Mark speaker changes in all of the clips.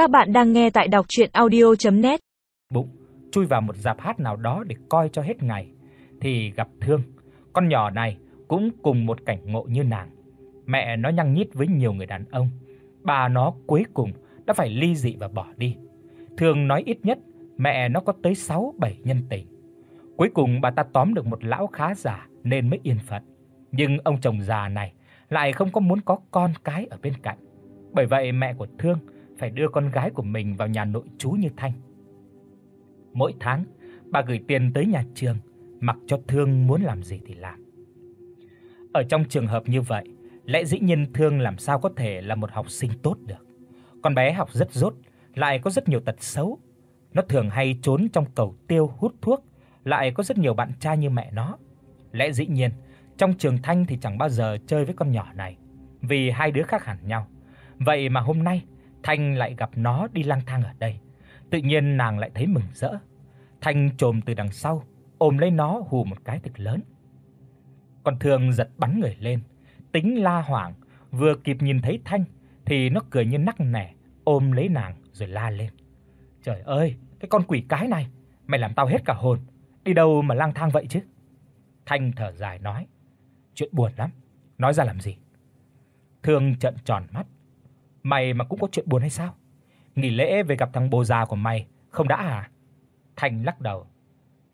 Speaker 1: Các bạn đang nghe tại đọc audio net
Speaker 2: Bụng chui vào một dạp hát nào đó để coi cho hết ngày thì gặp Thương, con nhỏ này cũng cùng một cảnh ngộ như nàng. Mẹ nó nhăng nhít với nhiều người đàn ông, bà nó cuối cùng đã phải ly dị và bỏ đi. Thương nói ít nhất mẹ nó có tới 6 7 nhân tình. Cuối cùng bà ta tóm được một lão khá giả nên mới yên phận. Nhưng ông chồng già này lại không có muốn có con cái ở bên cạnh. Bởi vậy mẹ của Thương phải đưa con gái của mình vào nhà nội trú như Thanh. Mỗi tháng, bà gửi tiền tới nhà trường, mặc cho Thương muốn làm gì thì làm. Ở trong trường hợp như vậy, lẽ dĩ nhiên Thương làm sao có thể là một học sinh tốt được. Con bé học rất rốt, lại có rất nhiều tật xấu. Nó thường hay trốn trong cầu tiêu hút thuốc, lại có rất nhiều bạn trai như mẹ nó. Lẽ dĩ nhiên, trong trường Thanh thì chẳng bao giờ chơi với con nhỏ này, vì hai đứa khác hẳn nhau. Vậy mà hôm nay Thanh lại gặp nó đi lang thang ở đây. Tự nhiên nàng lại thấy mừng rỡ. Thanh trồm từ đằng sau, ôm lấy nó hù một cái thật lớn. Con Thương giật bắn người lên, tính la hoảng, vừa kịp nhìn thấy Thanh thì nó cười như nắc nẻ, ôm lấy nàng rồi la lên. Trời ơi, cái con quỷ cái này, mày làm tao hết cả hồn, đi đâu mà lang thang vậy chứ? Thanh thở dài nói, chuyện buồn lắm, nói ra làm gì? Thương trợn tròn mắt, mày mà cũng có chuyện buồn hay sao? Nghỉ lễ về gặp thằng bồ già của mày, không đã à? Thanh lắc đầu.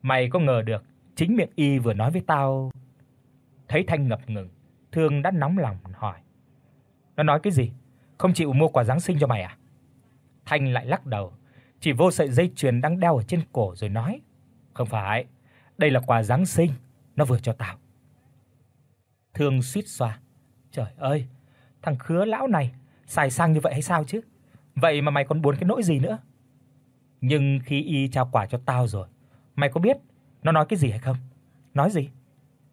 Speaker 2: Mày có ngờ được, chính miệng y vừa nói với tao. Thấy Thanh ngập ngừng, Thương đã nóng lòng hỏi. Nó nói cái gì? Không chịu mua quà giáng sinh cho mày à? Thanh lại lắc đầu, chỉ vô sợi dây chuyền đang đeo ở trên cổ rồi nói, "Không phải, đây là quà giáng sinh, nó vừa cho tao." Thương suýt xoa, "Trời ơi, thằng khứa lão này xài sang như vậy hay sao chứ? Vậy mà mày còn buồn cái nỗi gì nữa?" Nhưng khi y trao quả cho tao rồi, mày có biết nó nói cái gì hay không? Nói gì?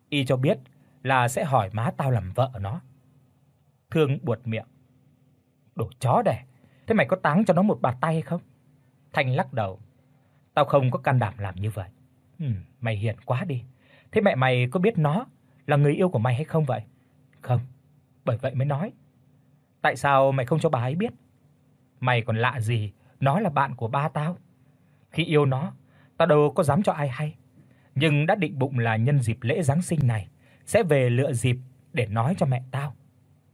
Speaker 2: Y cho biết là sẽ hỏi má tao làm vợ nó. Thương buột miệng. Đồ chó đẻ, thế mày có táng cho nó một bạt tay hay không? thành lắc đầu. Tao không có can đảm làm như vậy. Ừ, mày hiền quá đi. Thế mẹ mày có biết nó là người yêu của mày hay không vậy? Không, bởi vậy mới nói. Tại sao mày không cho bà ấy biết? Mày còn lạ gì, nó là bạn của ba tao. Khi yêu nó, tao đâu có dám cho ai hay. Nhưng đã định bụng là nhân dịp lễ giáng sinh này sẽ về lựa dịp để nói cho mẹ tao.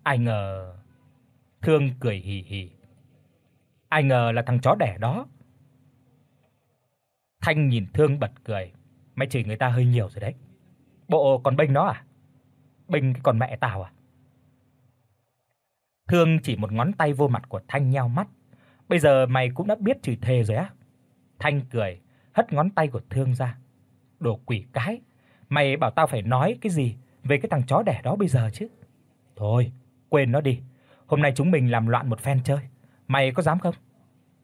Speaker 2: Ai ngờ Thương cười hì hì. Ai ngờ là thằng chó đẻ đó. Thanh nhìn Thương bật cười, mày chửi người ta hơi nhiều rồi đấy. Bộ còn bênh nó à? Bênh cái con mẹ tao à? Thương chỉ một ngón tay vô mặt của Thanh nheo mắt. Bây giờ mày cũng đã biết chửi thề rồi á? Thanh cười, hất ngón tay của Thương ra. Đồ quỷ cái, mày bảo tao phải nói cái gì về cái thằng chó đẻ đó bây giờ chứ? Thôi, quên nó đi. Hôm nay chúng mình làm loạn một phen chơi, mày có dám không?"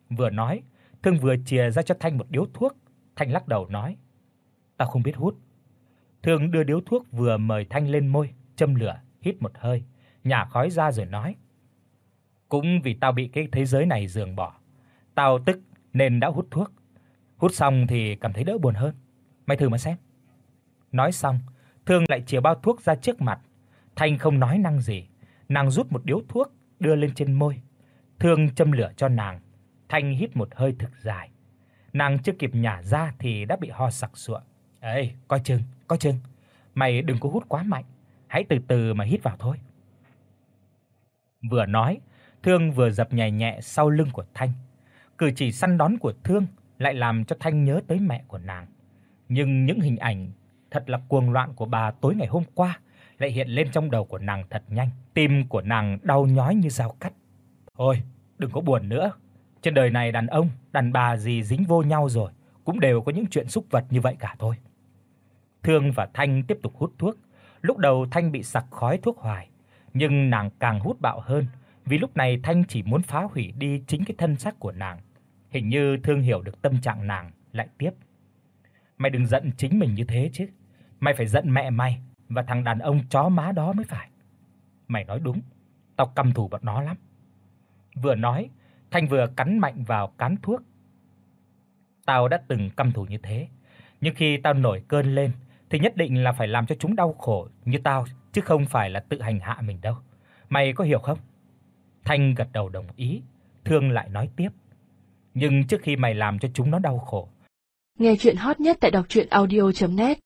Speaker 2: Vừa nói, Thương vừa chìa ra cho Thanh một điếu thuốc, Thanh lắc đầu nói: "Tao không biết hút." Thương đưa điếu thuốc vừa mời Thanh lên môi, châm lửa, hít một hơi, nhả khói ra rồi nói: "Cũng vì tao bị cái thế giới này giường bỏ, tao tức nên đã hút thuốc. Hút xong thì cảm thấy đỡ buồn hơn. Mày thử mà xem." Nói xong, Thương lại chìa bao thuốc ra trước mặt. Thanh không nói năng gì, nàng rút một điếu thuốc đưa lên trên môi. Thương châm lửa cho nàng, Thanh hít một hơi thực dài. Nàng chưa kịp nhả ra thì đã bị ho sặc sụa. "Ê, coi chừng, coi chừng. Mày đừng có hút quá mạnh, hãy từ từ mà hít vào thôi." Vừa nói, Thương vừa dập nhẹ nhẹ sau lưng của Thanh. Cử chỉ săn đón của Thương lại làm cho Thanh nhớ tới mẹ của nàng. Nhưng những hình ảnh thật là cuồng loạn của bà tối ngày hôm qua lại hiện lên trong đầu của nàng thật nhanh. Tim của nàng đau nhói như dao cắt. Thôi, đừng có buồn nữa. Trên đời này đàn ông, đàn bà gì dính vô nhau rồi, cũng đều có những chuyện xúc vật như vậy cả thôi. Thương và Thanh tiếp tục hút thuốc. Lúc đầu Thanh bị sặc khói thuốc hoài, nhưng nàng càng hút bạo hơn, vì lúc này Thanh chỉ muốn phá hủy đi chính cái thân xác của nàng. Hình như Thương hiểu được tâm trạng nàng, lại tiếp. Mày đừng giận chính mình như thế chứ. Mày phải giận mẹ mày và thằng đàn ông chó má đó mới phải. Mày nói đúng, tao căm thù bọn nó lắm. Vừa nói, Thanh vừa cắn mạnh vào cán thuốc. Tao đã từng căm thù như thế, nhưng khi tao nổi cơn lên thì nhất định là phải làm cho chúng đau khổ như tao chứ không phải là tự hành hạ mình đâu. Mày có hiểu không? Thanh gật đầu đồng ý, Thương lại nói tiếp. nhưng trước khi mày làm cho chúng nó đau khổ.
Speaker 3: Nghe truyện hot nhất tại doctruyenaudio.net